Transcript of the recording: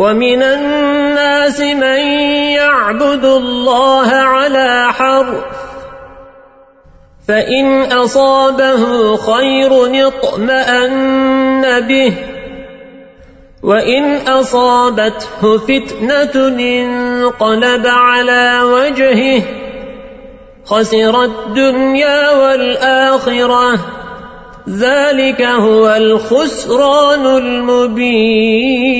ومن الناس من يعبد الله على حرف فإن أصابه خير اطمأن به وإن أصابته فتنة انقلب على وجهه خسر الدنيا والآخرة ذلك هو الخسران المبين